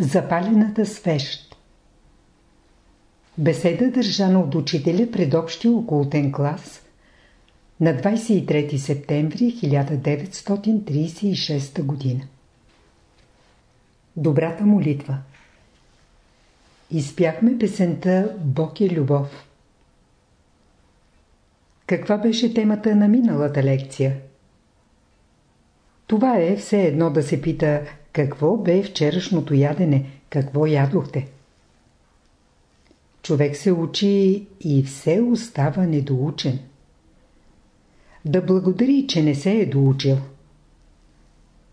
Запалената свещ Беседа държана от учителя пред общия окултен клас на 23 септември 1936 година. Добрата молитва Изпяхме песента Бог е любов. Каква беше темата на миналата лекция? Това е все едно да се пита какво бе вчерашното ядене, какво ядохте. Човек се учи и все остава недоучен. Да благодари, че не се е доучил.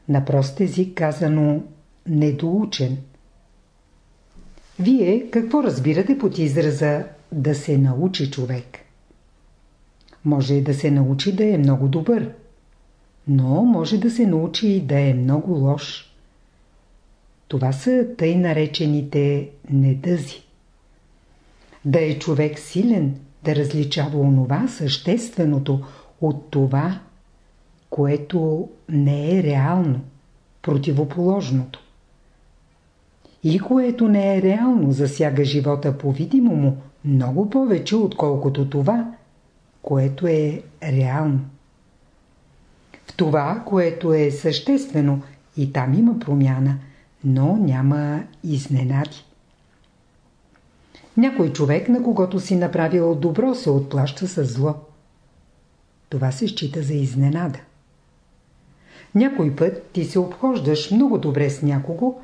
На прост език казано недоучен. Вие какво разбирате под израза да се научи човек? Може да се научи да е много добър, но може да се научи и да е много лош. Това са тъй наречените недъзи. Да е човек силен, да различава онова същественото от това, което не е реално, противоположното. И което не е реално засяга живота по-видимо много повече, отколкото това, което е реално. В това, което е съществено, и там има промяна, но няма изненади. Някой човек, на когото си направил добро, се отплаща с зло. Това се счита за изненада. Някой път ти се обхождаш много добре с някого,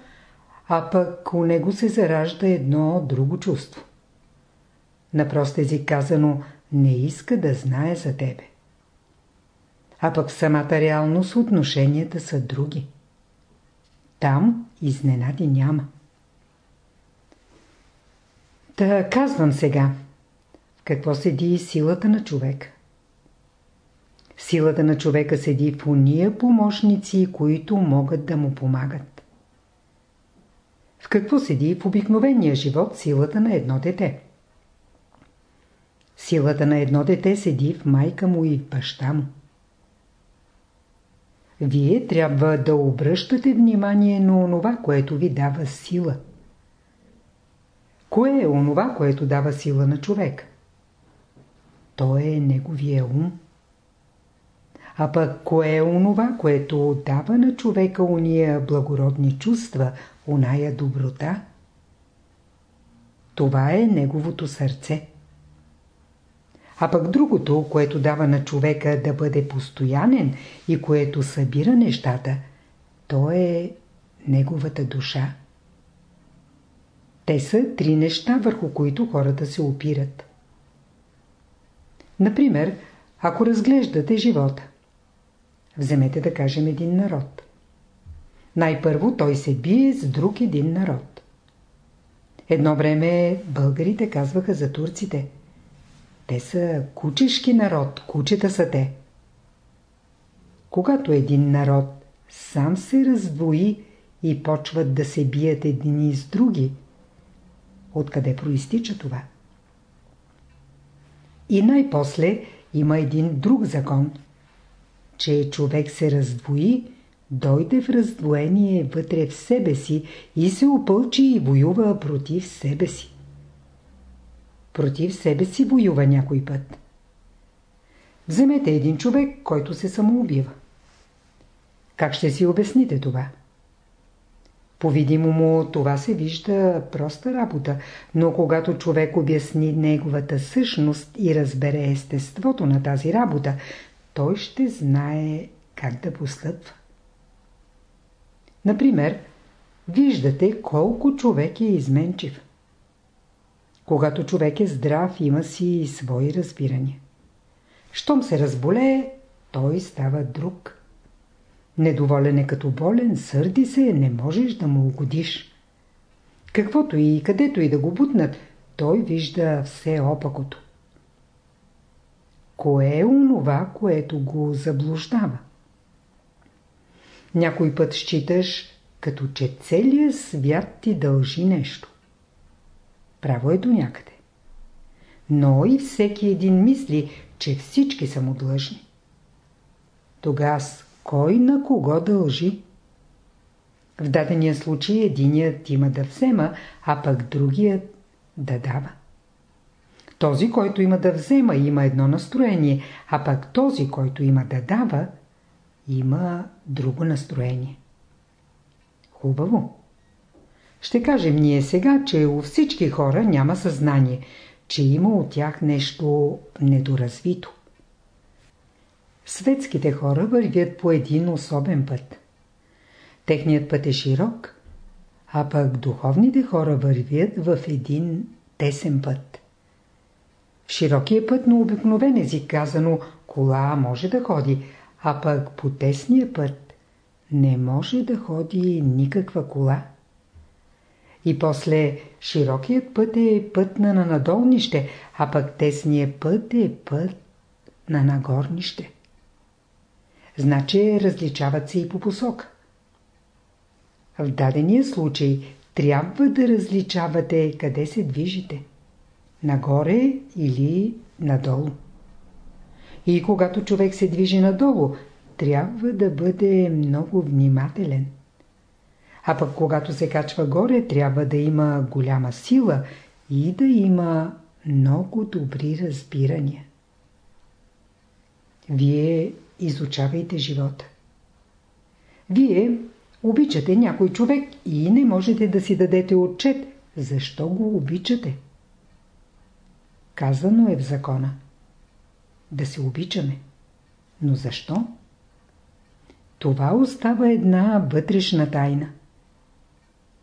а пък у него се заражда едно друго чувство. На език казано, не иска да знае за тебе. А пък самата реалност отношенията са други. Там изненади няма. Та казвам сега. В какво седи силата на човека? Силата на човека седи в уния помощници, които могат да му помагат. В какво седи в обикновения живот силата на едно дете? Силата на едно дете седи в майка му и в баща му. Вие трябва да обръщате внимание на онова, което ви дава сила. Кое е онова, което дава сила на човек? То е неговия ум. А пък кое е онова, което дава на човека уния благородни чувства, оная доброта? Това е неговото сърце. А пък другото, което дава на човека да бъде постоянен и което събира нещата, то е неговата душа. Те са три неща, върху които хората се опират. Например, ако разглеждате живота. Вземете да кажем един народ. Най-първо той се бие с друг един народ. Едно време българите казваха за турците. Те са кучешки народ, кучета са те. Когато един народ сам се раздвои и почват да се бият едни с други, откъде проистича това? И най-после има един друг закон, че човек се раздвои, дойде в раздвоение вътре в себе си и се опълчи и воюва против себе си. Против себе си воюва някой път. Вземете един човек, който се самоубива. Как ще си обясните това? По-видимому това се вижда проста работа, но когато човек обясни неговата същност и разбере естеството на тази работа, той ще знае как да постъпва. Например, виждате колко човек е изменчив. Когато човек е здрав, има си свои разбирания. Щом се разболее, той става друг. Недоволен е като болен, сърди се, не можеш да му угодиш. Каквото и където и да го бутнат, той вижда все опакото. Кое е онова, което го заблуждава? Някой път считаш, като че целият свят ти дължи нещо. Право е до някъде. Но и всеки един мисли, че всички са му длъжни. Тогас кой на кого дължи? В дадения случай единият има да взема, а пък другият да дава. Този, който има да взема, има едно настроение, а пък този, който има да дава, има друго настроение. Хубаво. Ще кажем ние сега, че у всички хора няма съзнание, че има от тях нещо недоразвито. Светските хора вървят по един особен път. Техният път е широк, а пък духовните хора вървят в един тесен път. В широкия път на обикновен език казано кола може да ходи, а пък по тесния път не може да ходи никаква кола. И после широкият път е път на надолнище, а пък тесният път е път на нагорнище. Значи различават се и по посока. В дадения случай трябва да различавате къде се движите. Нагоре или надолу. И когато човек се движи надолу, трябва да бъде много внимателен. А пък когато се качва горе, трябва да има голяма сила и да има много добри разбирания. Вие изучавайте живота. Вие обичате някой човек и не можете да си дадете отчет, защо го обичате. Казано е в закона. Да се обичаме. Но защо? Това остава една вътрешна тайна.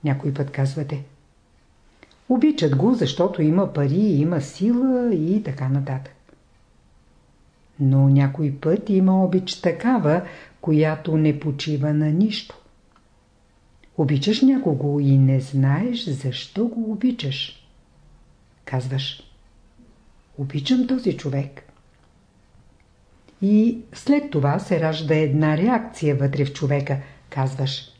Някой път казвате. Обичат го, защото има пари, има сила и така нататък. Но някой път има обич такава, която не почива на нищо. Обичаш някого и не знаеш защо го обичаш. Казваш. Обичам този човек. И след това се ражда една реакция вътре в човека. Казваш.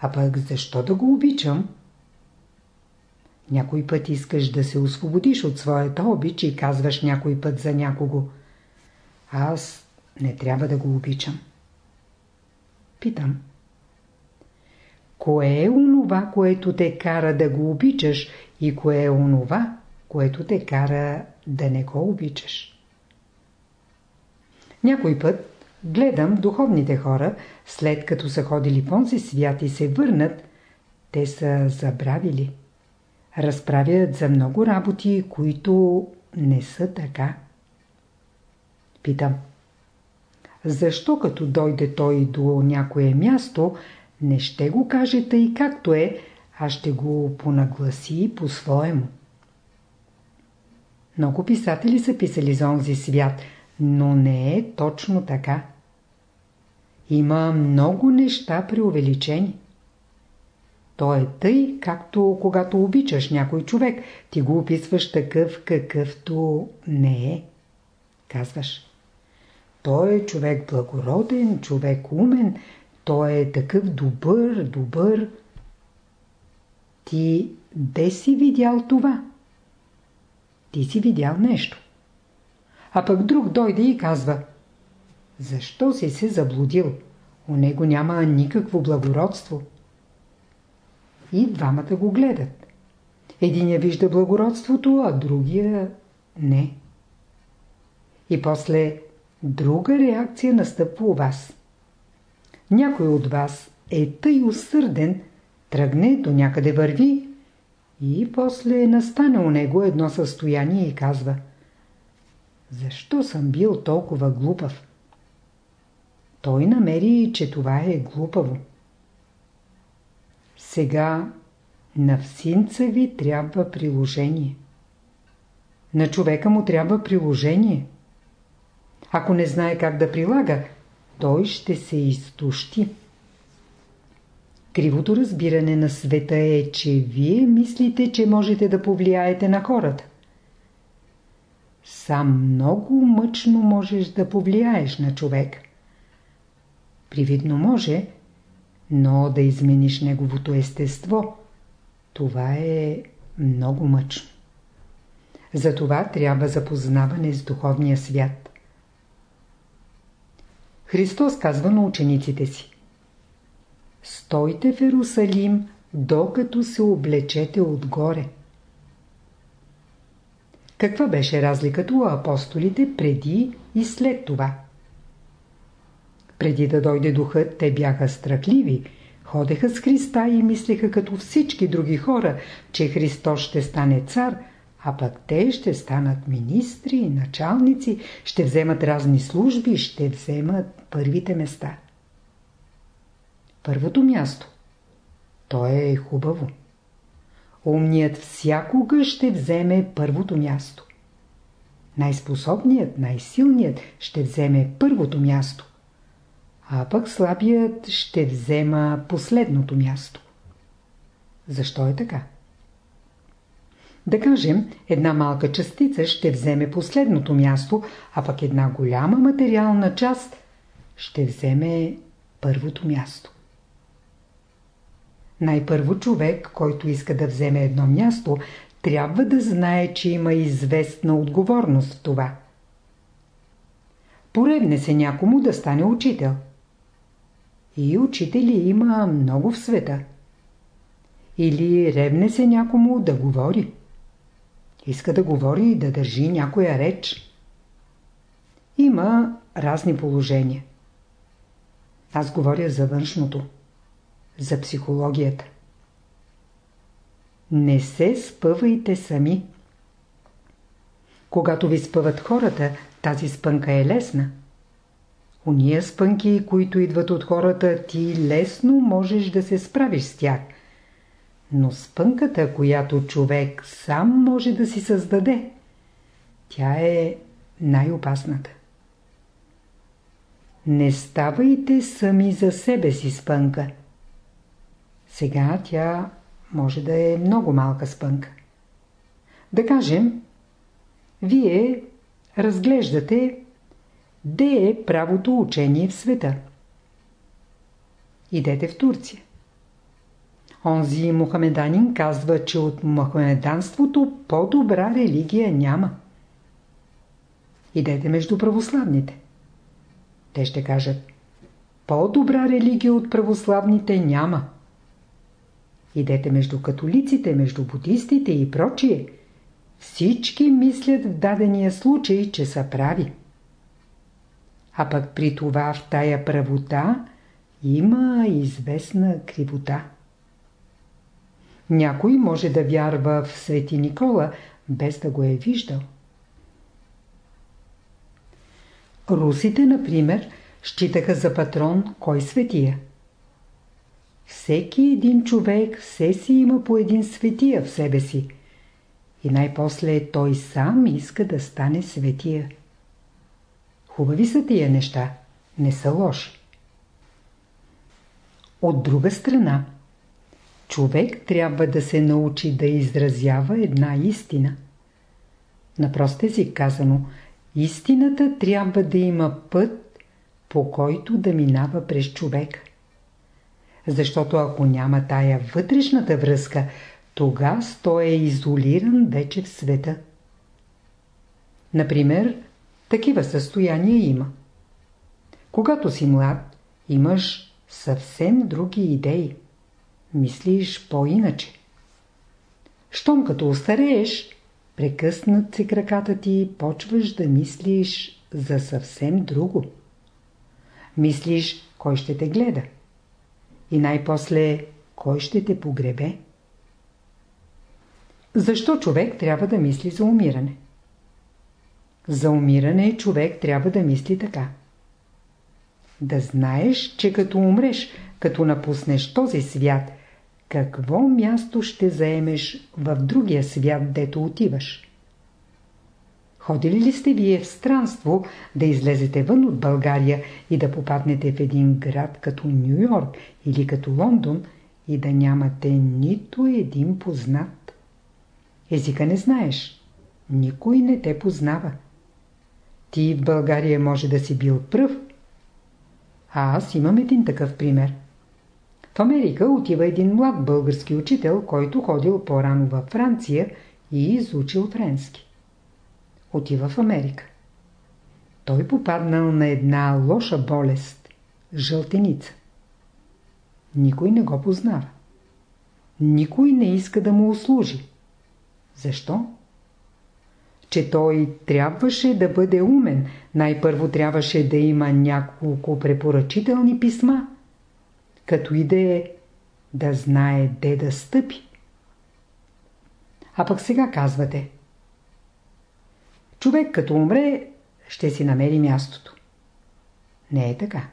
А пък защо да го обичам? Някой път искаш да се освободиш от своята обич и казваш някой път за някого. Аз не трябва да го обичам. Питам. Кое е онова, което те кара да го обичаш и кое е онова, което те кара да не го обичаш? Някой път гледам духовните хора, след като са ходили в онзи свят и се върнат, те са забравили. Разправят за много работи, които не са така. Питам. Защо като дойде той до някое място, не ще го каже тъй както е, а ще го понагласи по-своему? Много писатели са писали за онзи свят, но не е точно така. Има много неща преувеличени. То е тъй, както когато обичаш някой човек, ти го описваш такъв, какъвто не е. Казваш. Той е човек благороден, човек умен, той е такъв добър, добър. Ти де си видял това? Ти си видял нещо. А пък друг дойде и казва Защо си се заблудил? У него няма никакво благородство. И двамата го гледат. Единия вижда благородството, а другия не. И после друга реакция настъпва у вас. Някой от вас е тъй усърден, тръгне до някъде върви и после настане у него едно състояние и казва Защо съм бил толкова глупав? Той намери, че това е глупаво. Сега на всинца ви трябва приложение. На човека му трябва приложение. Ако не знае как да прилага, той ще се изтощи. Кривото разбиране на света е, че вие мислите, че можете да повлияете на хората. Сам много мъчно можеш да повлияеш на човек. Привидно може, но да измениш неговото естество, това е много мъчно. Затова трябва запознаване с духовния свят. Христос казва на учениците си. стойте в Ерусалим, докато се облечете отгоре. Каква беше разликата у апостолите преди и след това? Преди да дойде духът, те бяха страхливи, ходеха с Христа и мислеха като всички други хора, че Христос ще стане цар, а пък те ще станат министри, началници, ще вземат разни служби, ще вземат първите места. Първото място. То е хубаво. Умният всякога ще вземе първото място. Най-способният, най-силният ще вземе първото място. А пък слабият ще взема последното място. Защо е така? Да кажем, една малка частица ще вземе последното място, а пък една голяма материална част ще вземе първото място. Най-първо човек, който иска да вземе едно място, трябва да знае, че има известна отговорност в това. Поревне се някому да стане учител. И учители има много в света. Или ревне се някому да говори. Иска да говори и да държи някоя реч. Има разни положения. Аз говоря за външното за психологията. Не се спъвайте сами. Когато ви спъват хората, тази спънка е лесна. Уния спънки, които идват от хората, ти лесно можеш да се справиш с тях. Но спънката, която човек сам може да си създаде, тя е най-опасната. Не ставайте сами за себе си спънка – сега тя може да е много малка спънка. Да кажем, вие разглеждате де е правото учение в света. Идете в Турция. Онзи мухамеданин казва, че от мухамеданството по-добра религия няма. Идете между православните. Те ще кажат, по-добра религия от православните няма. Идете между католиците, между будистите и прочие. Всички мислят в дадения случай, че са прави. А пък при това в тая правота има известна кривота. Някой може да вярва в Свети Никола, без да го е виждал. Русите, например, считаха за патрон кой светия? Всеки един човек все си има по един светия в себе си. И най-после той сам иска да стане светия. Хубави са тия неща, не са лоши. От друга страна, човек трябва да се научи да изразява една истина. На прост език казано, истината трябва да има път, по който да минава през човека. Защото ако няма тая вътрешната връзка, тогава той е изолиран вече в света. Например, такива състояния има. Когато си млад, имаш съвсем други идеи. Мислиш по-иначе. Щом като остарееш, прекъснат се краката ти, почваш да мислиш за съвсем друго. Мислиш, кой ще те гледа. И най-после, кой ще те погребе? Защо човек трябва да мисли за умиране? За умиране човек трябва да мисли така. Да знаеш, че като умреш, като напуснеш този свят, какво място ще заемеш в другия свят, дето отиваш? Ходили ли сте вие в странство да излезете вън от България и да попаднете в един град като Нью Йорк или като Лондон и да нямате нито един познат? Езика не знаеш. Никой не те познава. Ти в България може да си бил пръв. А аз имам един такъв пример. В Америка отива един млад български учител, който ходил по-рано във Франция и изучил френски отива в Америка. Той попаднал на една лоша болест – жълтеница. никой не го познава. Никой не иска да му услужи. Защо? Че той трябваше да бъде умен. Най-първо трябваше да има няколко препоръчителни писма. Като иде да знае де да стъпи. А пък сега казвате. Човек като умре, ще си намери мястото. Не е така.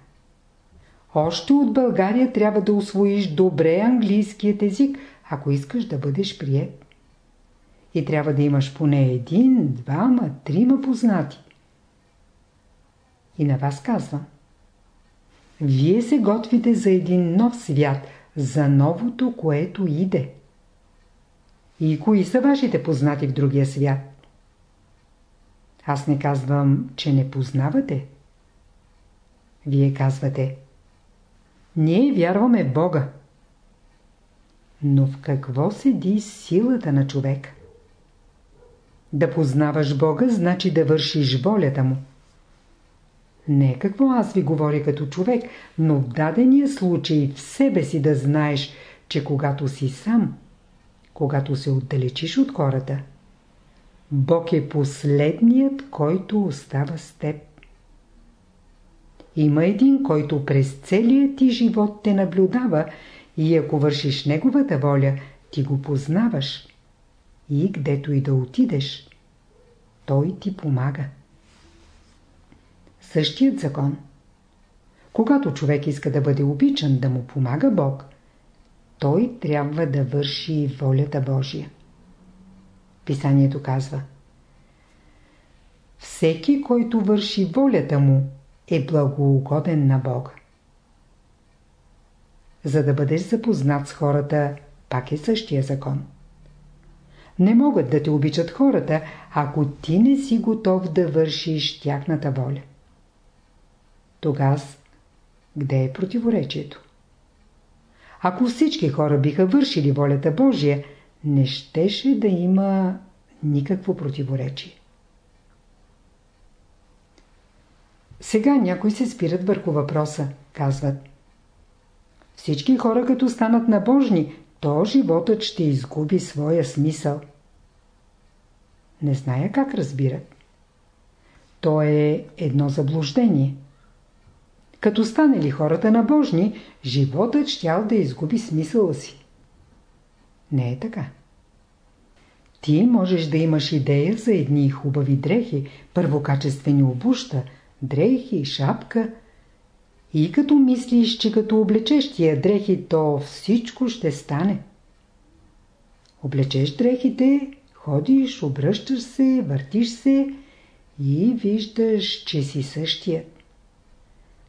Още от България трябва да освоиш добре английският език, ако искаш да бъдеш прият. И трябва да имаш поне един, двама, трима познати. И на вас казвам. Вие се готвите за един нов свят, за новото, което иде. И кои са вашите познати в другия свят? Аз не казвам, че не познавате. Вие казвате Ние вярваме в Бога. Но в какво седи силата на човек? Да познаваш Бога, значи да вършиш волята Му. Не какво аз ви говоря като човек, но в дадения случай в себе си да знаеш, че когато си сам, когато се отдалечиш от хората, Бог е последният, който остава с теб. Има един, който през целият ти живот те наблюдава и ако вършиш неговата воля, ти го познаваш. И гдето и да отидеш, той ти помага. Същият закон. Когато човек иска да бъде обичан, да му помага Бог, той трябва да върши волята Божия. Писанието казва Всеки, който върши волята му, е благоугоден на Бога. За да бъдеш запознат с хората, пак е същия закон. Не могат да те обичат хората, ако ти не си готов да вършиш тяхната воля. Тогава къде е противоречието? Ако всички хора биха вършили волята Божия, не щеше да има никакво противоречие. Сега някои се спират върху въпроса. Казват. Всички хора като станат набожни, то животът ще изгуби своя смисъл. Не зная как разбират. То е едно заблуждение. Като станели хората набожни, животът щял да изгуби смисъла си. Не е така. Ти можеш да имаш идея за едни хубави дрехи, първокачествени обуща, дрехи, шапка. И като мислиш, че като облечеш тия дрехи, то всичко ще стане. Облечеш дрехите, ходиш, обръщаш се, въртиш се и виждаш, че си същият.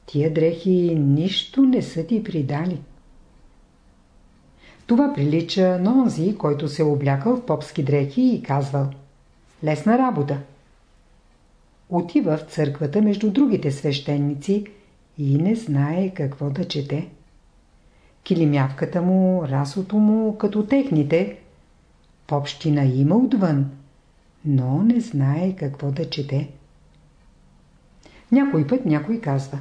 Тия дрехи нищо не са ти придали. Това прилича на онзи, който се облякал в попски дрехи и казвал Лесна работа. Отива в църквата между другите свещеници и не знае какво да чете. Килимявката му, расото му, като техните. В община има отвън, но не знае какво да чете. Някой път някой казва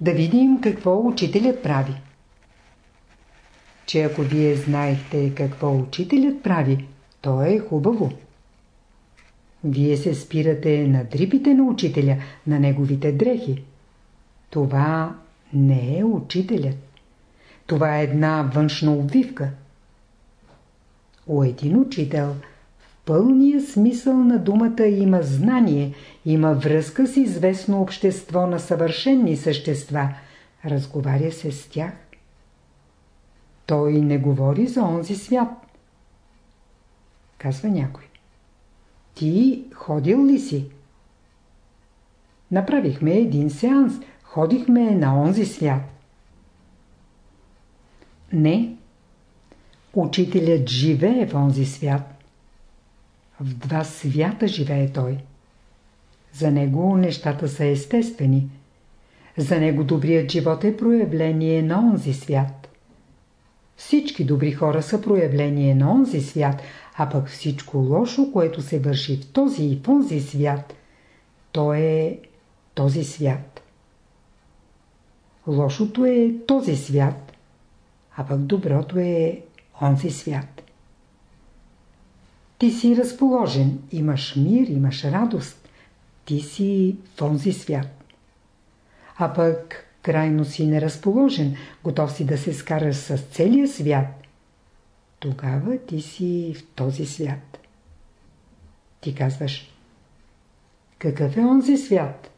Да видим какво учителят прави че ако вие знаете какво учителят прави, то е хубаво. Вие се спирате на дрипите на учителя, на неговите дрехи. Това не е учителят. Това е една външна обвивка. У един учител в пълния смисъл на думата има знание, има връзка с известно общество на съвършенни същества. Разговаря се с тях. Той не говори за онзи свят. Казва някой. Ти ходил ли си? Направихме един сеанс. Ходихме на онзи свят. Не. Учителят живее в онзи свят. В два свята живее той. За него нещата са естествени. За него добрият живот е проявление на онзи свят. Всички добри хора са проявление на онзи свят, а пък всичко лошо, което се върши в този и в онзи свят, то е този свят. Лошото е този свят, а пък доброто е онзи свят. Ти си разположен, имаш мир, имаш радост. Ти си в онзи свят. А пък крайно си неразположен, готов си да се скараш с целия свят. Тогава ти си в този свят. Ти казваш, какъв е онзи свят?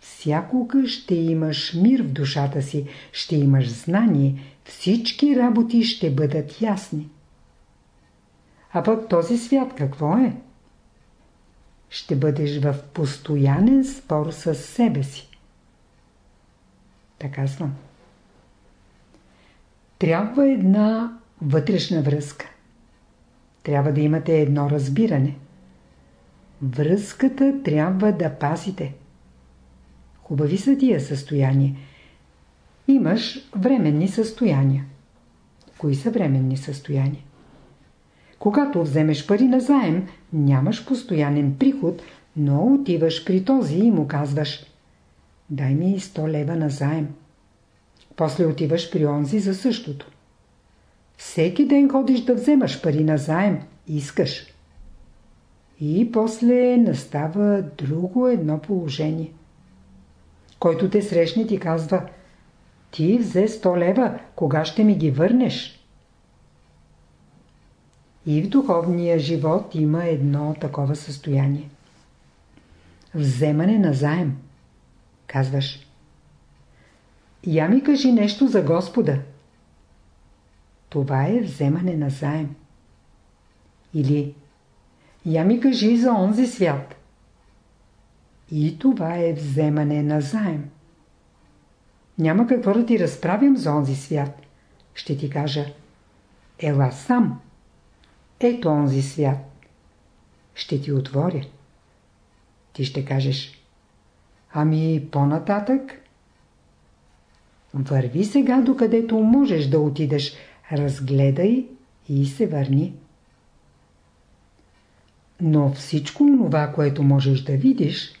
Всякога ще имаш мир в душата си, ще имаш знание, всички работи ще бъдат ясни. А пък този свят какво е? Ще бъдеш в постоянен спор с себе си. Така казвам. Трябва една вътрешна връзка. Трябва да имате едно разбиране. Връзката трябва да пазите. Хубави са тия състояния. Имаш временни състояния. Кои са временни състояния? Когато вземеш пари на заем, нямаш постоянен приход, но отиваш при този и му казваш Дай ми 100 лева на заем. После отиваш при онзи за същото. Всеки ден ходиш да вземаш пари на заем. Искаш. И после настава друго едно положение. Който те срещне ти казва Ти взе 100 лева, кога ще ми ги върнеш? И в духовния живот има едно такова състояние. Вземане на заем. Казваш. Я ми кажи нещо за Господа. Това е вземане на заем. Или я ми кажи за онзи свят. И това е вземане на заем. Няма какво да ти разправям за онзи свят. Ще ти кажа, ела сам. Ето онзи свят. Ще ти отворя. Ти ще кажеш, ами по-нататък? Върви сега докъдето можеш да отидеш, разгледай и се върни. Но всичко това, което можеш да видиш,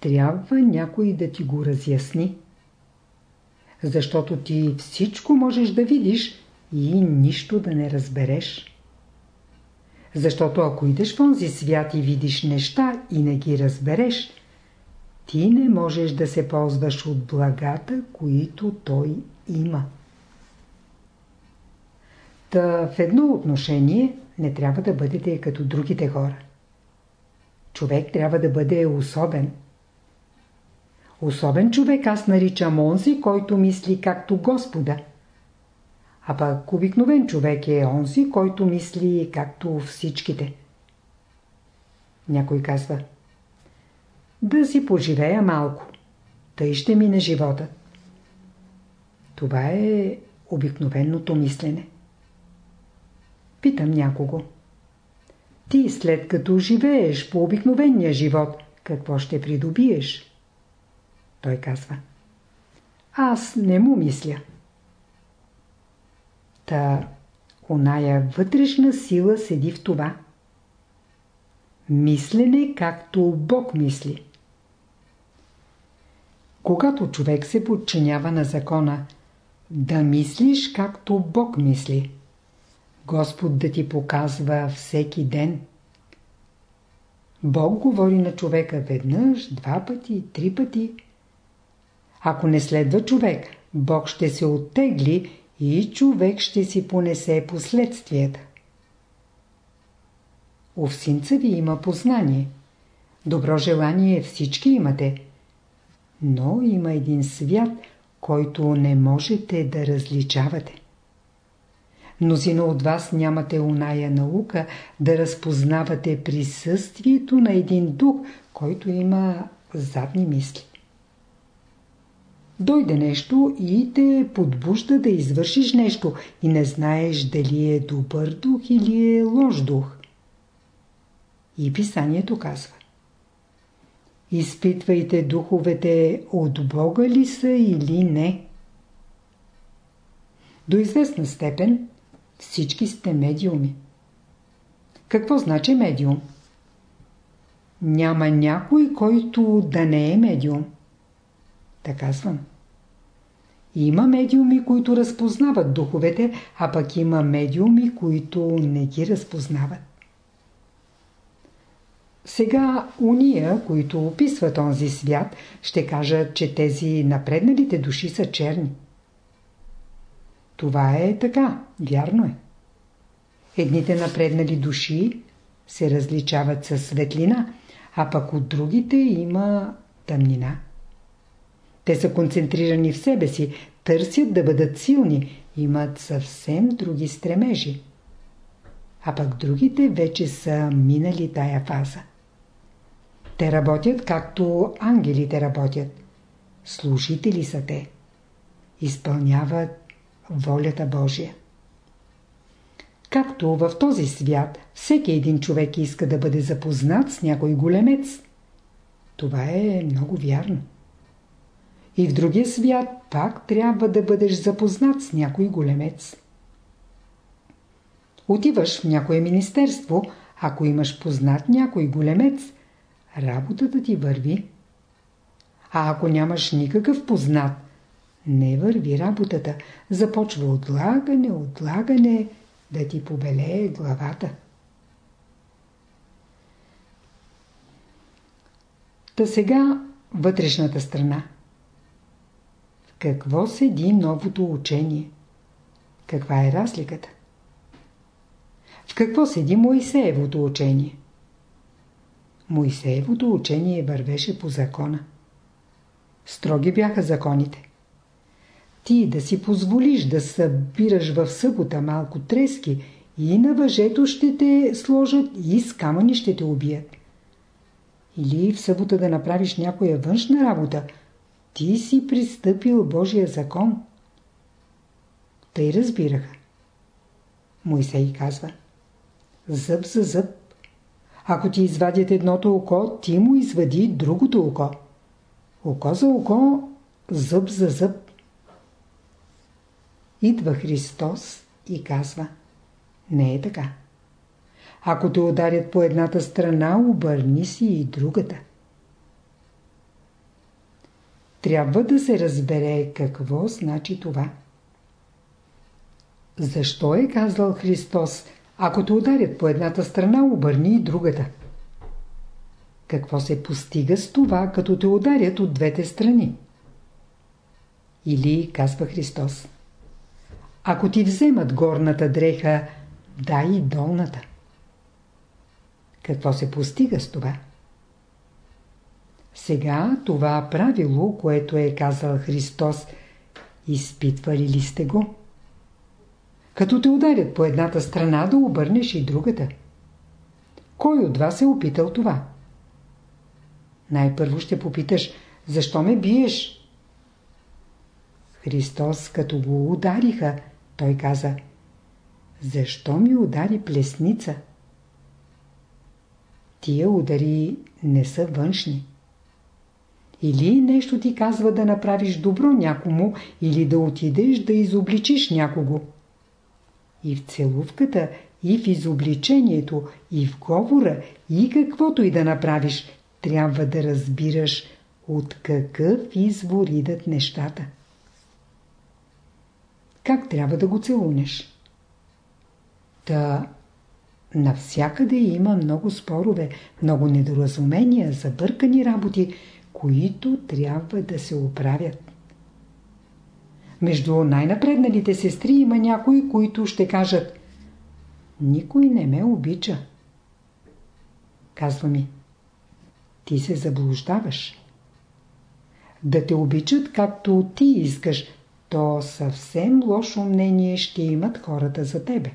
трябва някой да ти го разясни. Защото ти всичко можеш да видиш и нищо да не разбереш. Защото ако идеш в онзи свят и видиш неща и не ги разбереш, ти не можеш да се ползваш от благата, които той има. Та в едно отношение не трябва да бъдете като другите хора. Човек трябва да бъде особен. Особен човек аз наричам онзи, който мисли както Господа – а пък обикновен човек е онзи, който мисли както всичките. Някой казва Да си поживея малко. Тъй ще мине живота. Това е обикновеното мислене. Питам някого. Ти след като живееш по обикновения живот, какво ще придобиеш? Той казва. Аз не му мисля. Та оная вътрешна сила седи в това. Мислене както Бог мисли. Когато човек се подчинява на закона, да мислиш както Бог мисли. Господ да ти показва всеки ден. Бог говори на човека веднъж, два пъти, три пъти. Ако не следва човек, Бог ще се оттегли и човек ще си понесе последствията. Овсинца ви има познание. Добро желание всички имате. Но има един свят, който не можете да различавате. Мнозина от вас нямате оная наука да разпознавате присъствието на един дух, който има задни мисли. Дойде нещо и те подбужда да извършиш нещо и не знаеш дали е добър дух или е лош дух. И писанието казва. Изпитвайте духовете от Бога ли са или не. До известна степен всички сте медиуми. Какво значи медиум? Няма някой, който да не е медиум. Та казвам. Има медиуми, които разпознават духовете, а пък има медиуми, които не ги разпознават. Сега уния, които описват онзи свят, ще кажат, че тези напредналите души са черни. Това е така, вярно е. Едните напреднали души се различават със светлина, а пък от другите има тъмнина. Те са концентрирани в себе си, търсят да бъдат силни, имат съвсем други стремежи. А пък другите вече са минали тая фаза. Те работят както ангелите работят. Служители са те. Изпълняват волята Божия. Както в този свят всеки един човек иска да бъде запознат с някой големец, това е много вярно. И в другия свят пак трябва да бъдеш запознат с някой големец. Отиваш в някое министерство, ако имаш познат някой големец, работата ти върви. А ако нямаш никакъв познат, не върви работата. Започва отлагане, отлагане, да ти побелее главата. Та сега вътрешната страна. В какво седи новото учение? Каква е разликата? В какво седи Моисеевото учение? Моисеевото учение вървеше по закона. Строги бяха законите. Ти да си позволиш да събираш в събота малко трески и на въжето ще те сложат и с камъни ще те убият. Или в събота да направиш някоя външна работа, ти си пристъпил Божия закон. Тъй разбираха. Моисей казва Зъб за зъб. Ако ти извадят едното око, ти му извади другото око. Око за око, зъб за зъб. Идва Христос и казва Не е така. Ако те ударят по едната страна, обърни си и другата. Трябва да се разбере какво значи това. Защо е казал Христос, ако те ударят по едната страна, обърни и другата? Какво се постига с това, като те ударят от двете страни? Или, казва Христос, ако ти вземат горната дреха, дай и долната. Какво се постига с това? Сега това правило, което е казал Христос, изпитвали ли сте го? Като те ударят по едната страна, да обърнеш и другата. Кой от вас е опитал това? Най-първо ще попиташ, защо ме биеш? Христос, като го удариха, той каза, защо ми удари плесница? Тия удари не са външни. Или нещо ти казва да направиш добро някому, или да отидеш да изобличиш някого. И в целувката, и в изобличението, и в говора, и каквото и да направиш, трябва да разбираш от какъв извор идат нещата. Как трябва да го целунеш? Та навсякъде има много спорове, много недоразумения, забъркани работи, които трябва да се оправят. Между най-напредналите сестри има някои, които ще кажат Никой не ме обича. Казва ми Ти се заблуждаваш. Да те обичат както ти искаш, то съвсем лошо мнение ще имат хората за тебе.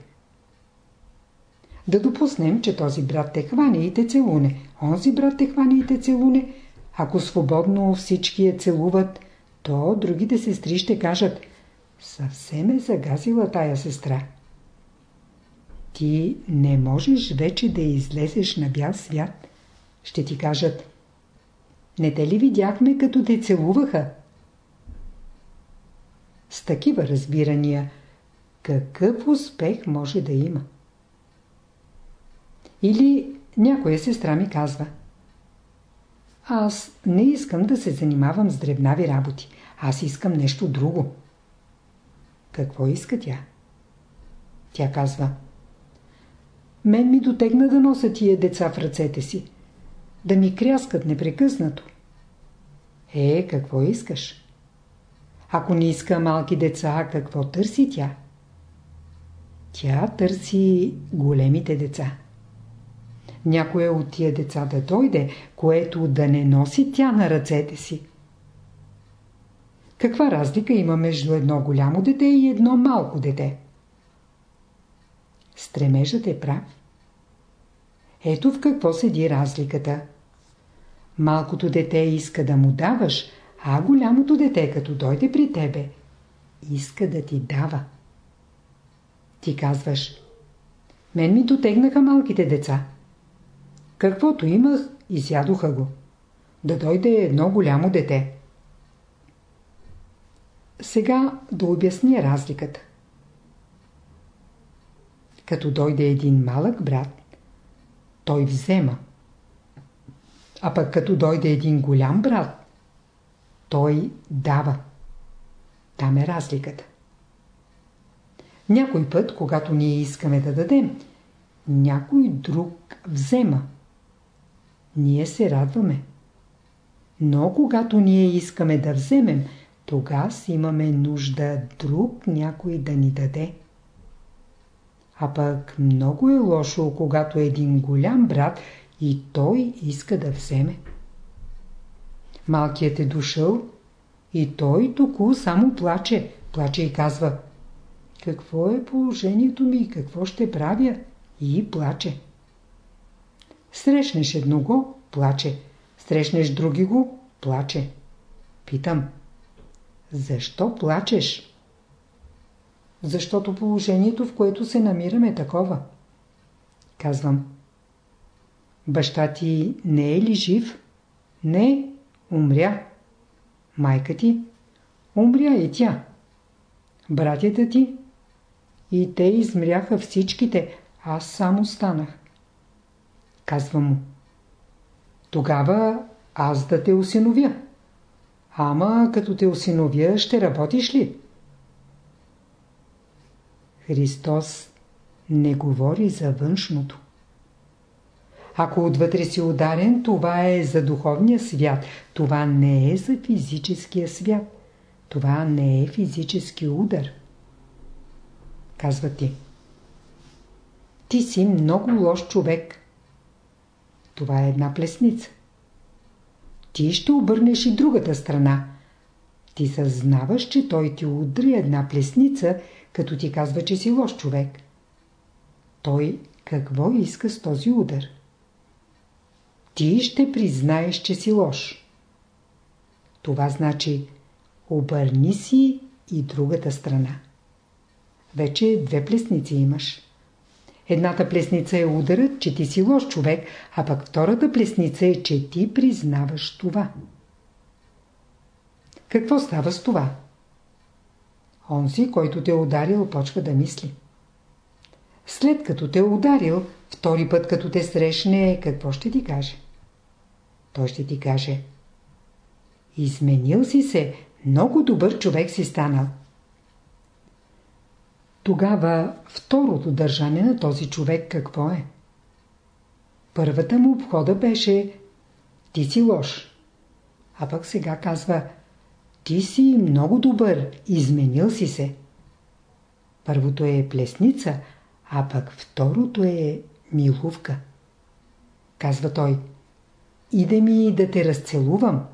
Да допуснем, че този брат те хване и те целуне, онзи брат те хване и те целуне. Ако свободно всички я целуват, то другите сестри ще кажат съвсем е загазила тая сестра. Ти не можеш вече да излезеш на бял свят. Ще ти кажат не те ли видяхме като те целуваха? С такива разбирания, какъв успех може да има? Или някоя сестра ми казва Аз не искам да се занимавам с дребнави работи. Аз искам нещо друго. Какво иска тя? Тя казва. Мен ми дотегна да нося тия деца в ръцете си. Да ми кряскат непрекъснато. Е, какво искаш? Ако не иска малки деца, какво търси тя? Тя търси големите деца. Някоя от тия деца да дойде, което да не носи тя на ръцете си. Каква разлика има между едно голямо дете и едно малко дете? Стремежът е прав. Ето в какво седи разликата. Малкото дете иска да му даваш, а голямото дете, като дойде при тебе, иска да ти дава. Ти казваш, мен ми дотегнаха малките деца. Каквото имах, изядоха го. Да дойде едно голямо дете. Сега да обясня разликата. Като дойде един малък брат, той взема. А пък като дойде един голям брат, той дава. Там е разликата. Някой път, когато ние искаме да дадем, някой друг взема. Ние се радваме. Но когато ние искаме да вземем, тогава имаме нужда друг някой да ни даде. А пък много е лошо, когато един голям брат и той иска да вземе. Малкият е дошъл и той току само плаче. Плаче и казва Какво е положението ми какво ще правя? И плаче. Срещнеш едного, плаче. Срещнеш други го, плаче. Питам. Защо плачеш? Защото положението, в което се намираме е такова. Казвам. Баща ти не е ли жив? Не, умря. Майка ти? Умря и тя. Братята ти? И те измряха всичките, аз само станах. Казвам му. Тогава аз да те осиновя. Ама като те осиновя, ще работиш ли? Христос не говори за външното. Ако отвътре си ударен, това е за духовния свят. Това не е за физическия свят. Това не е физически удар. Казва ти. Ти си много лош човек. Това е една плесница. Ти ще обърнеш и другата страна. Ти съзнаваш, че той ти удри една плесница, като ти казва, че си лош човек. Той какво иска с този удар? Ти ще признаеш, че си лош. Това значи обърни си и другата страна. Вече две плесници имаш. Едната плесница е ударът, че ти си лош човек, а пък втората плесница е, че ти признаваш това. Какво става с това? Онзи, който те е ударил, почва да мисли. След като те е ударил, втори път като те срещне, какво ще ти каже? Той ще ти каже Изменил си се, много добър човек си станал. Тогава второто държане на този човек какво е? Първата му обхода беше Ти си лош. А пък сега казва Ти си много добър, изменил си се. Първото е плесница, а пък второто е милувка. Казва той Иде ми да те разцелувам.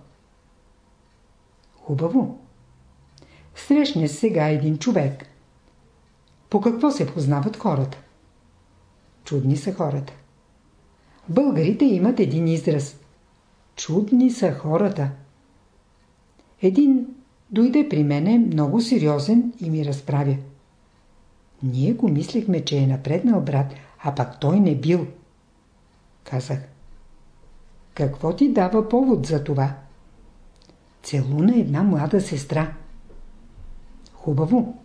Хубаво. Срещне сега един човек – по какво се познават хората? Чудни са хората. Българите имат един израз. Чудни са хората. Един дойде при мене много сериозен и ми разправя. Ние го мислихме, че е напреднал брат, а пак той не бил. Казах. Какво ти дава повод за това? Целуна една млада сестра. Хубаво.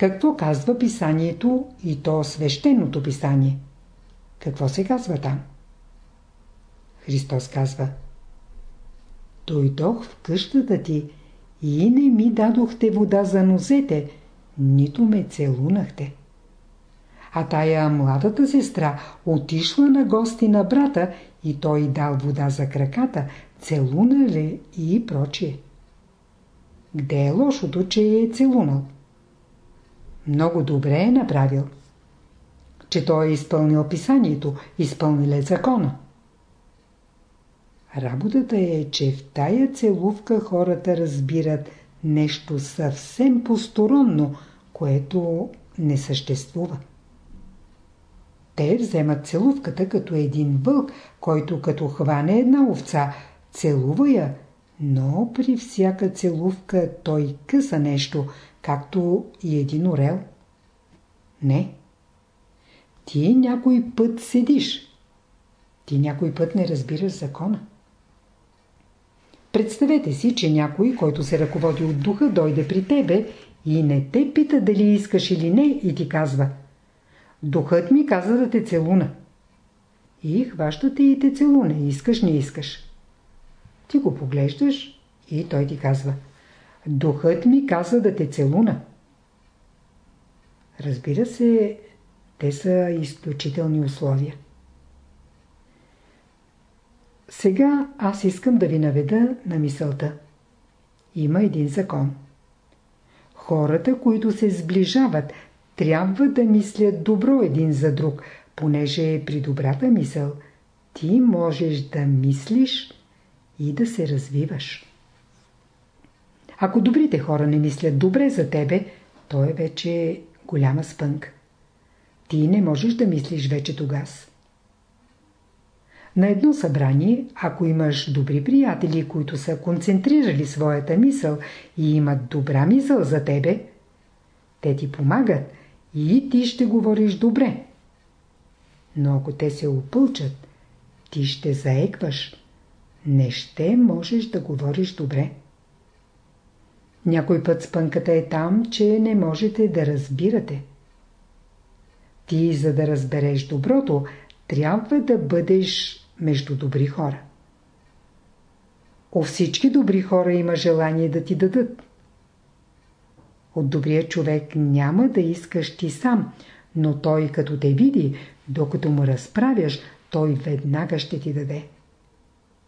Какво казва писанието и то свещеното писание? Какво се казва там? Христос казва Дойдох в къщата ти и не ми дадохте вода за нозете, нито ме целунахте. А тая младата сестра отишла на гости на брата и той дал вода за краката, целунали и прочие. Где е лошото, че е целунал? Много добре е направил. Че той е изпълнил писанието, изпълнил е закона. Работата е, че в тая целувка хората разбират нещо съвсем посторонно, което не съществува. Те вземат целувката като един вълк, който като хване една овца, целува я, но при всяка целувка той къса нещо, както и един орел. Не. Ти някой път седиш. Ти някой път не разбираш закона. Представете си, че някой, който се ръководи от духа, дойде при тебе и не те пита дали искаш или не и ти казва Духът ми каза да те целуна. И хваща те и те целуна. Искаш, не искаш. Ти го поглеждаш и той ти казва Духът ми каза да те целуна. Разбира се, те са изключителни условия. Сега аз искам да ви наведа на мисълта. Има един закон. Хората, които се сближават, трябва да мислят добро един за друг, понеже при добрата мисъл ти можеш да мислиш и да се развиваш. Ако добрите хора не мислят добре за тебе, то е вече голяма спънка. Ти не можеш да мислиш вече тогас. На едно събрание, ако имаш добри приятели, които са концентрирали своята мисъл и имат добра мисъл за тебе, те ти помагат и ти ще говориш добре. Но ако те се опълчат, ти ще заекваш. Не ще можеш да говориш добре. Някой път спънката е там, че не можете да разбирате. Ти, за да разбереш доброто, трябва да бъдеш между добри хора. О всички добри хора има желание да ти дадат. От добрия човек няма да искаш ти сам, но той като те види, докато му разправяш, той веднага ще ти даде.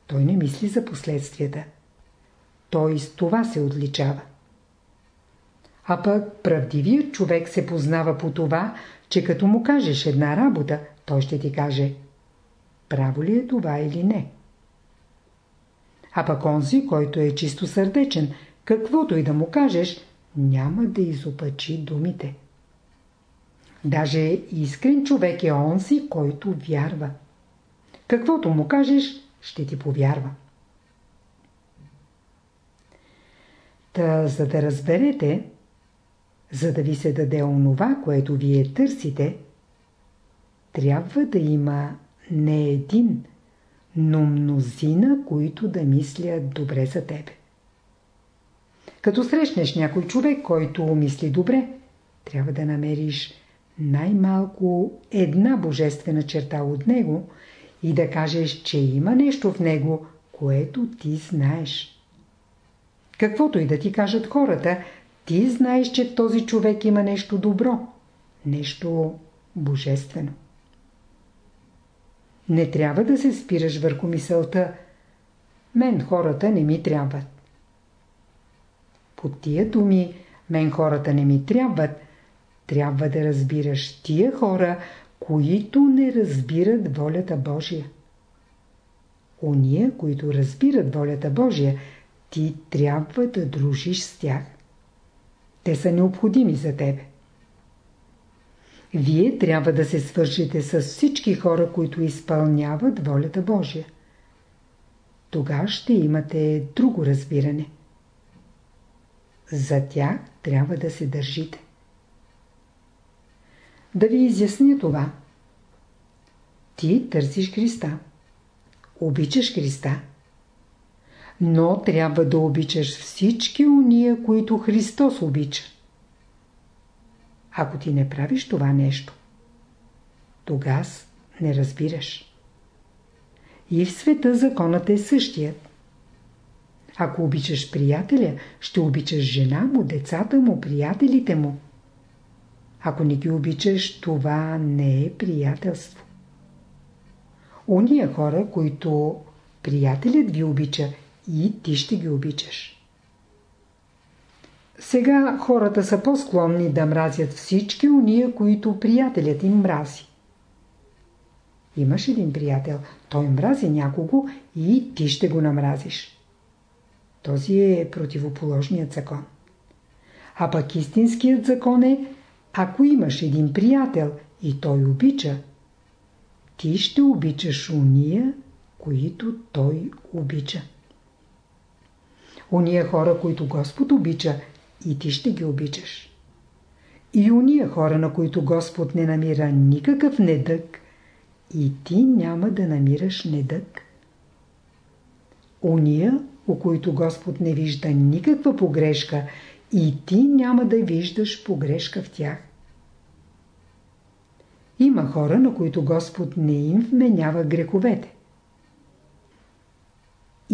Той не мисли за последствията. Той с това се отличава. А пък правдивият човек се познава по това, че като му кажеш една работа, той ще ти каже право ли е това или не. А пък онзи, който е чисто сърдечен, каквото и да му кажеш, няма да изопачи думите. Даже искрен човек е онзи, който вярва. Каквото му кажеш, ще ти повярва. Та, за да разберете, за да ви се даде онова, което вие търсите, трябва да има не един, но мнозина, които да мислят добре за тебе. Като срещнеш някой човек, който мисли добре, трябва да намериш най-малко една божествена черта от него и да кажеш, че има нещо в него, което ти знаеш. Каквото и да ти кажат хората, ти знаеш, че този човек има нещо добро, нещо божествено. Не трябва да се спираш върху мисълта. Мен хората не ми трябват. По тия думи, мен хората не ми трябват, трябва да разбираш тия хора, които не разбират волята Божия. Ония, които разбират волята Божия, ти трябва да дружиш с тях. Те са необходими за тебе. Вие трябва да се свършите с всички хора, които изпълняват волята Божия. Тогава ще имате друго разбиране. За тях трябва да се държите. Да ви изясня това. Ти търсиш Христа. Обичаш Христа. Но трябва да обичаш всички уния, които Христос обича. Ако ти не правиш това нещо, тогава не разбираш. И в света законът е същият. Ако обичаш приятеля, ще обичаш жена му, децата му, приятелите му. Ако не ги обичаш, това не е приятелство. Уния хора, които приятелят ви обича, и ти ще ги обичаш. Сега хората са по-склонни да мразят всички уния, които приятелят им мрази. Имаш един приятел, той мрази някого и ти ще го намразиш. Този е противоположният закон. А пък истинският закон е, ако имаш един приятел и той обича, ти ще обичаш уния, които той обича. Уния хора, които Господ обича, и ти ще ги обичаш. И уния хора, на които Господ не намира никакъв недък, и ти няма да намираш недък. Уния, у които Господ не вижда никаква погрешка, и ти няма да виждаш погрешка в тях. Има хора, на които Господ не им вменява греховете.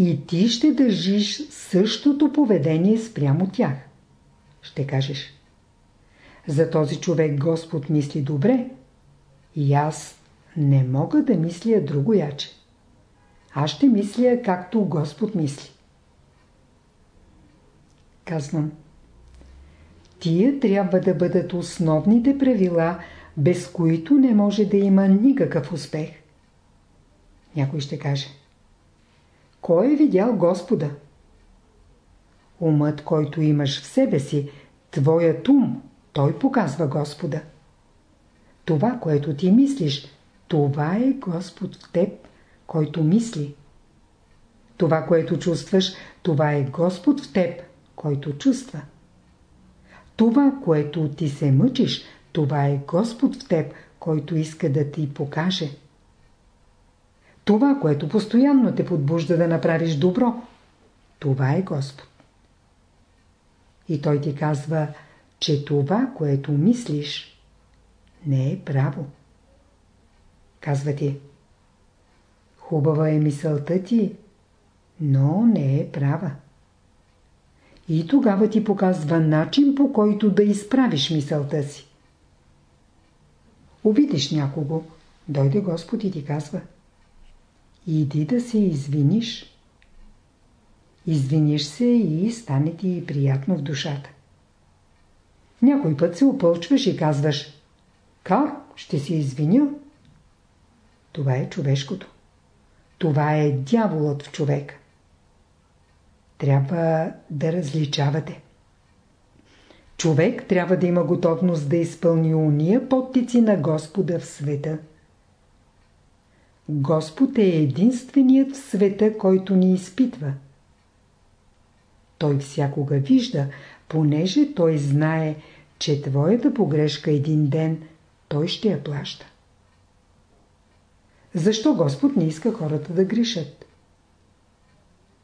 И ти ще държиш същото поведение спрямо тях. Ще кажеш. За този човек Господ мисли добре и аз не мога да мисля другояче. Аз ще мисля както Господ мисли. Казвам. Тия трябва да бъдат основните правила, без които не може да има никакъв успех. Някой ще каже. Кой е видял Господа? Умът, който имаш в себе си, твоят ум, той показва Господа. Това, което ти мислиш, това е Господ в теб, който мисли. Това, което чувстваш, това е Господ в теб, който чувства. Това, което ти се мъчиш, това е Господ в теб, който иска да ти покаже. Това, което постоянно те подбужда да направиш добро, това е Господ. И Той ти казва, че това, което мислиш, не е право. Казва ти, хубава е мисълта ти, но не е права. И тогава ти показва начин по който да изправиш мисълта си. Обидиш някого, дойде Господ и ти казва Иди да се извиниш. Извиниш се и стане ти приятно в душата. Някой път се опълчваш и казваш Как? Ще се извиня? Това е човешкото. Това е дяволът в човека. Трябва да различавате. Човек трябва да има готовност да изпълни уния подтици на Господа в света. Господ е единственият в света, който ни изпитва. Той всякога вижда, понеже той знае, че твоята погрешка един ден той ще я плаща. Защо Господ не иска хората да грешат?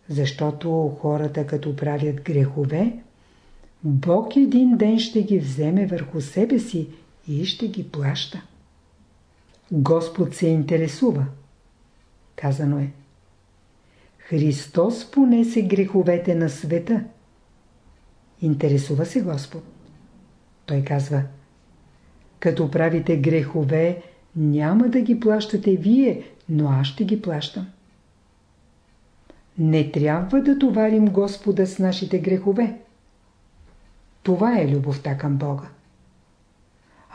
Защото хората като правят грехове, Бог един ден ще ги вземе върху себе си и ще ги плаща. Господ се интересува. Казано е. Христос понесе греховете на света. Интересува се Господ. Той казва Като правите грехове, няма да ги плащате вие, но аз ще ги плащам. Не трябва да товарим Господа с нашите грехове. Това е любовта към Бога.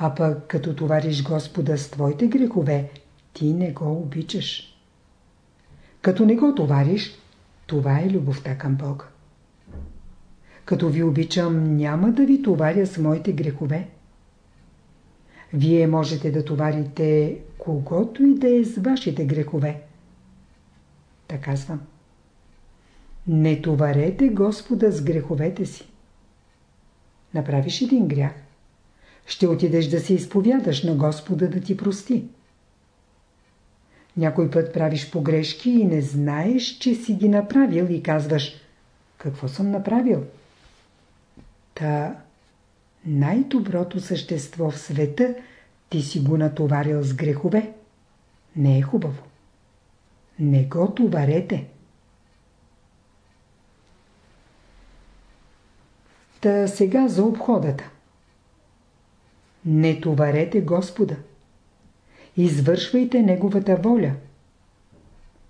А пък като товариш Господа с твоите грехове, ти не го обичаш. Като не го товариш, това е любовта към Бога. Като ви обичам, няма да ви товаря с моите грехове. Вие можете да товарите когото и да е с вашите грехове. Така казвам. Не товарете Господа с греховете си. Направиш един грях. Ще отидеш да се изповядаш на Господа да ти прости. Някой път правиш погрешки и не знаеш, че си ги направил и казваш Какво съм направил? Та най-доброто същество в света ти си го натоварил с грехове. Не е хубаво. Не го товарете. Та сега за обходата. Не товарете Господа. Извършвайте Неговата воля.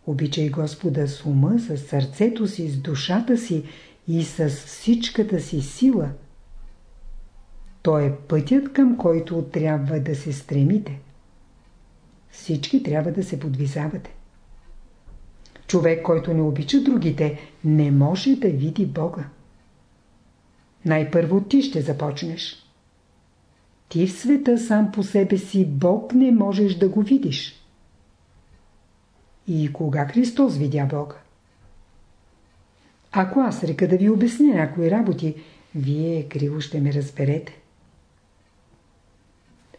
Обичай Господа с ума, с сърцето си, с душата си и с всичката си сила. То е пътят, към който трябва да се стремите. Всички трябва да се подвизавате. Човек, който не обича другите, не може да види Бога. Най-първо ти ще започнеш. Ти в света сам по себе си Бог не можеш да го видиш. И кога Христос видя Бога? Ако аз река да ви обясня някои работи, вие криво ще ме разберете.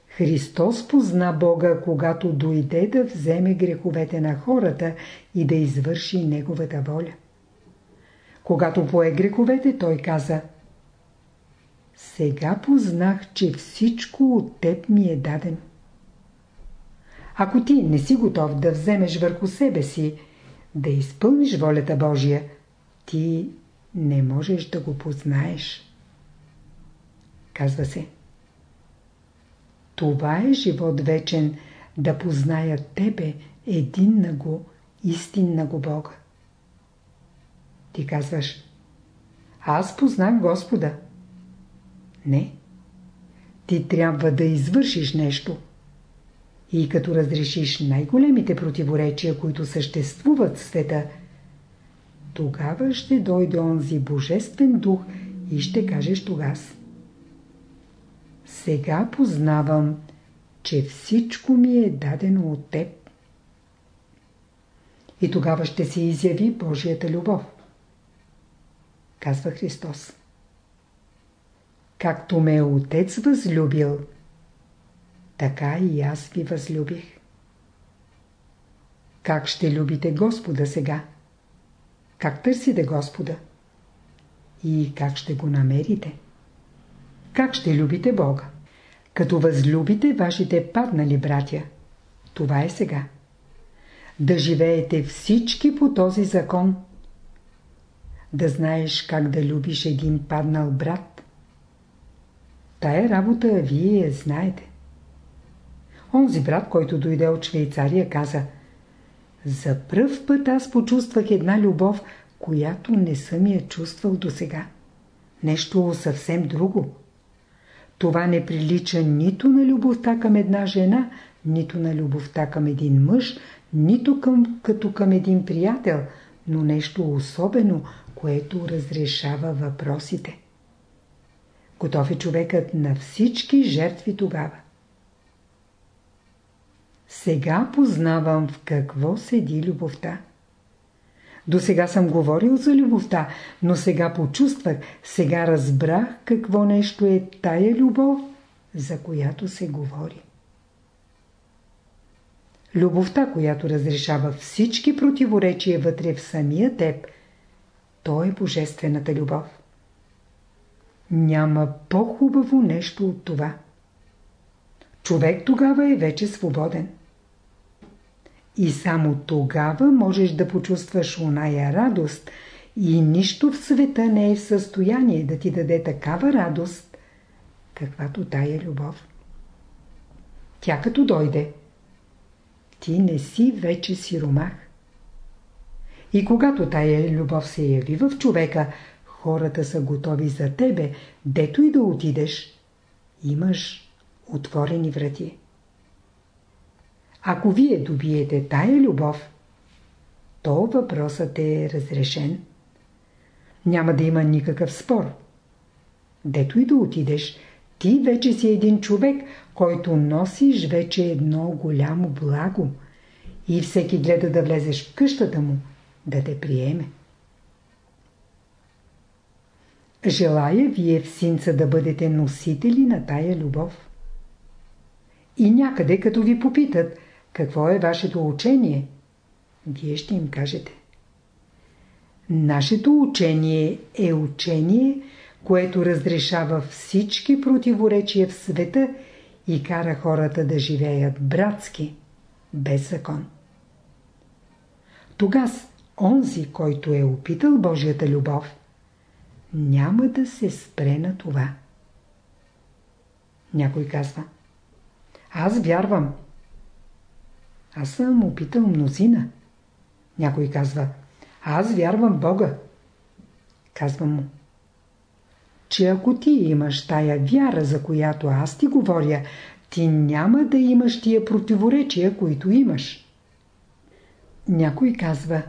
Христос позна Бога, когато дойде да вземе греховете на хората и да извърши Неговата воля. Когато пое греховете, Той каза Сега познах, че всичко от Теб ми е дадено. Ако ти не си готов да вземеш върху себе си, да изпълниш волята Божия, ти не можеш да го познаеш. Казва се. Това е живот вечен, да позная Тебе, един на го, истинна го Бога. Ти казваш, аз познах Господа. Не. Ти трябва да извършиш нещо – и като разрешиш най-големите противоречия, които съществуват в света, тогава ще дойде онзи божествен дух и ще кажеш тогас. Сега познавам, че всичко ми е дадено от теб. И тогава ще се изяви Божията любов. Казва Христос. Както ме Отец възлюбил, така и аз ви възлюбих. Как ще любите Господа сега? Как търсите Господа? И как ще го намерите? Как ще любите Бога? Като възлюбите вашите паднали братя. Това е сега. Да живеете всички по този закон. Да знаеш как да любиш един паднал брат. Тая работа вие знаете. Онзи брат, който дойде от Швейцария, каза За пръв път аз почувствах една любов, която не съм я чувствал досега. Нещо съвсем друго. Това не прилича нито на любовта към една жена, нито на любовта към един мъж, нито към, като към един приятел, но нещо особено, което разрешава въпросите. Готов е човекът на всички жертви тогава. Сега познавам в какво седи любовта. До сега съм говорил за любовта, но сега почувствах, сега разбрах какво нещо е тая любов, за която се говори. Любовта, която разрешава всички противоречия вътре в самия теб, то е божествената любов. Няма по-хубаво нещо от това. Човек тогава е вече свободен. И само тогава можеш да почувстваш оная радост и нищо в света не е в състояние да ти даде такава радост, каквато тая любов. Тя като дойде, ти не си вече сиромах. И когато тая любов се яви в човека, хората са готови за тебе, дето и да отидеш, имаш отворени врати. Ако вие добиете тая любов, то въпросът е разрешен. Няма да има никакъв спор. Дето и да отидеш, ти вече си един човек, който носиш вече едно голямо благо и всеки гледа да влезеш в къщата му, да те приеме. Желая вие в синца да бъдете носители на тая любов. И някъде като ви попитат – какво е вашето учение? Вие ще им кажете. Нашето учение е учение, което разрешава всички противоречия в света и кара хората да живеят братски, без закон. Тогас онзи, който е опитал Божията любов, няма да се спре на това. Някой казва Аз вярвам. Аз съм опитал мнозина. Някой казва Аз вярвам Бога. Казвам му че ако ти имаш тая вяра, за която аз ти говоря, ти няма да имаш тия противоречия, които имаш. Някой казва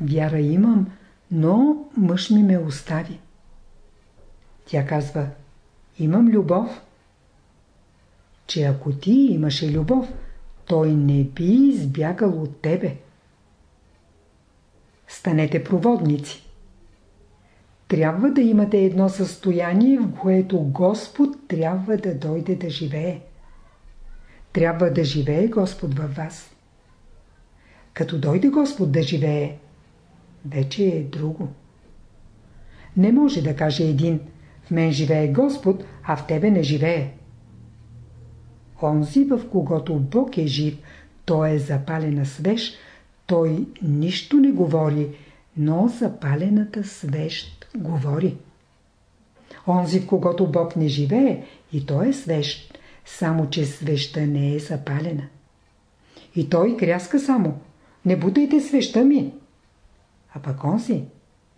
Вяра имам, но мъж ми ме остави. Тя казва Имам любов. Че ако ти имаше любов, той не би избягал от тебе. Станете проводници. Трябва да имате едно състояние, в което Господ трябва да дойде да живее. Трябва да живее Господ във вас. Като дойде Господ да живее, вече е друго. Не може да каже един, в мен живее Господ, а в тебе не живее. Онзи, в когото Бог е жив, той е запалена свеж, той нищо не говори, но запалената свещ говори. Онзи, в когото Бог не живее, и той е свещ, само че свеща не е запалена. И той кряска само. Не будайте свеща ми. А пък онзи,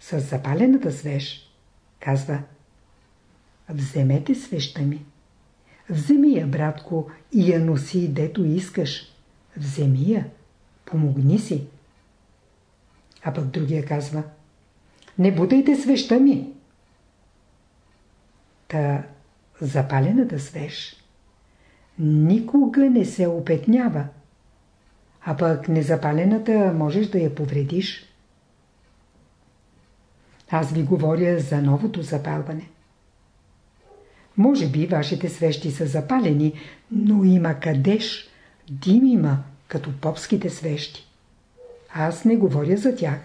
с запалената свещ, казва Вземете свеща ми. Вземи я, братко, и я носи, дето искаш. Вземи я, помогни си. А пък другия казва Не будайте свеща ми. Та запалената свещ никога не се опетнява, а пък незапалената можеш да я повредиш. Аз ви говоря за новото запалване. Може би вашите свещи са запалени, но има кадеж, дим има, като попските свещи. Аз не говоря за тях.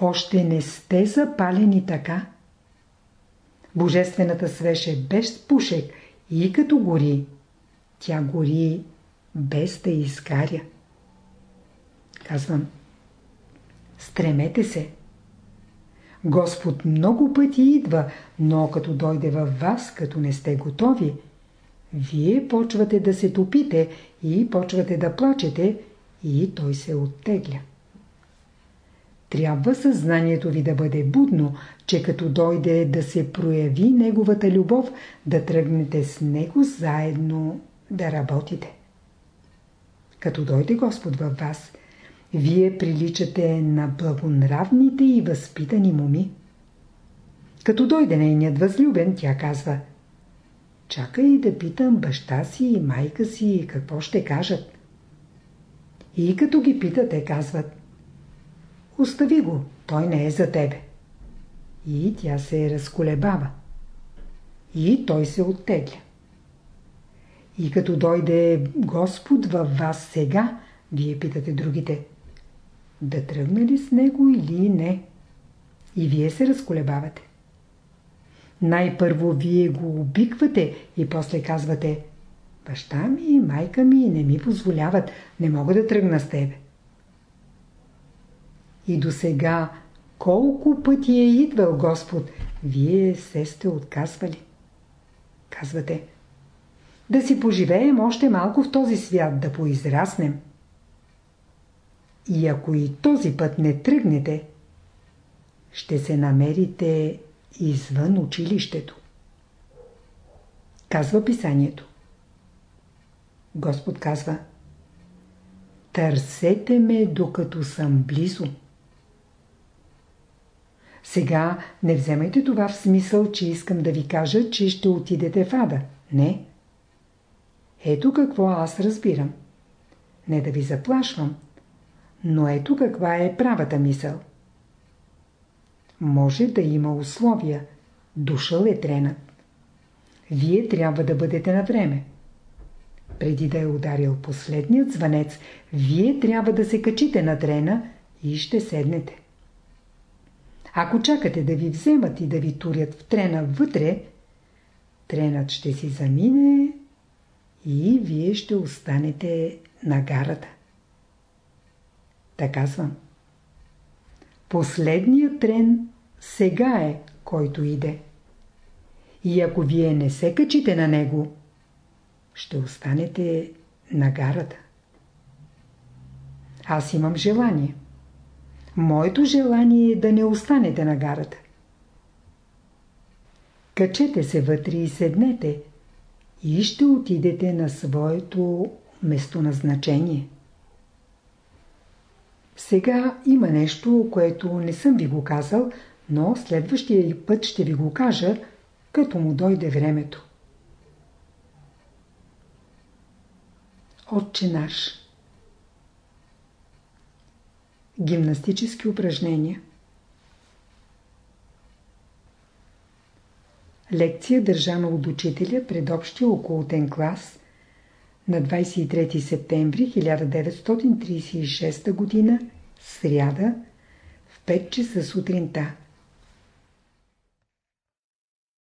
Още не сте запалени така. Божествената свеж е без пушек и като гори, тя гори без да изгаря. Казвам, стремете се. Господ много пъти идва, но като дойде във вас, като не сте готови, вие почвате да се топите и почвате да плачете и той се оттегля. Трябва съзнанието ви да бъде будно, че като дойде да се прояви неговата любов, да тръгнете с него заедно да работите. Като дойде Господ във вас, вие приличате на благонравните и възпитани моми. Като дойде нейният възлюбен, тя казва Чакай да питам баща си и майка си какво ще кажат. И като ги пита, те казват Остави го, той не е за тебе. И тя се разколебава. И той се оттегля. И като дойде Господ във вас сега, вие питате другите да тръгне ли с него или не. И вие се разколебавате. Най-първо вие го обиквате и после казвате Баща ми и майка ми не ми позволяват, не мога да тръгна с тебе. И до сега колко пъти е идвал Господ, вие се сте отказвали. Казвате Да си поживеем още малко в този свят, да поизраснем. И ако и този път не тръгнете, ще се намерите извън училището. Казва писанието. Господ казва Търсете ме, докато съм близо. Сега не вземайте това в смисъл, че искам да ви кажа, че ще отидете в ада. Не. Ето какво аз разбирам. Не да ви заплашвам, но ето каква е правата мисъл. Може да има условия. Дошъл е тренът. Вие трябва да бъдете на време. Преди да е ударил последният звънец, вие трябва да се качите на трена и ще седнете. Ако чакате да ви вземат и да ви турят в трена вътре, тренът ще си замине и вие ще останете на гарата. Та казвам. Последният трен сега е, който иде. И ако вие не се качите на него, ще останете на гарата. Аз имам желание. Моето желание е да не останете на гарата. Качете се вътре и седнете и ще отидете на своето местоназначение. Сега има нещо, което не съм ви го казал, но следващия път ще ви го кажа, като му дойде времето. Отче наш Гимнастически упражнения Лекция държана от учителя пред общия околотен клас на 23 септември 1936 г. сряда в 5 часа сутринта.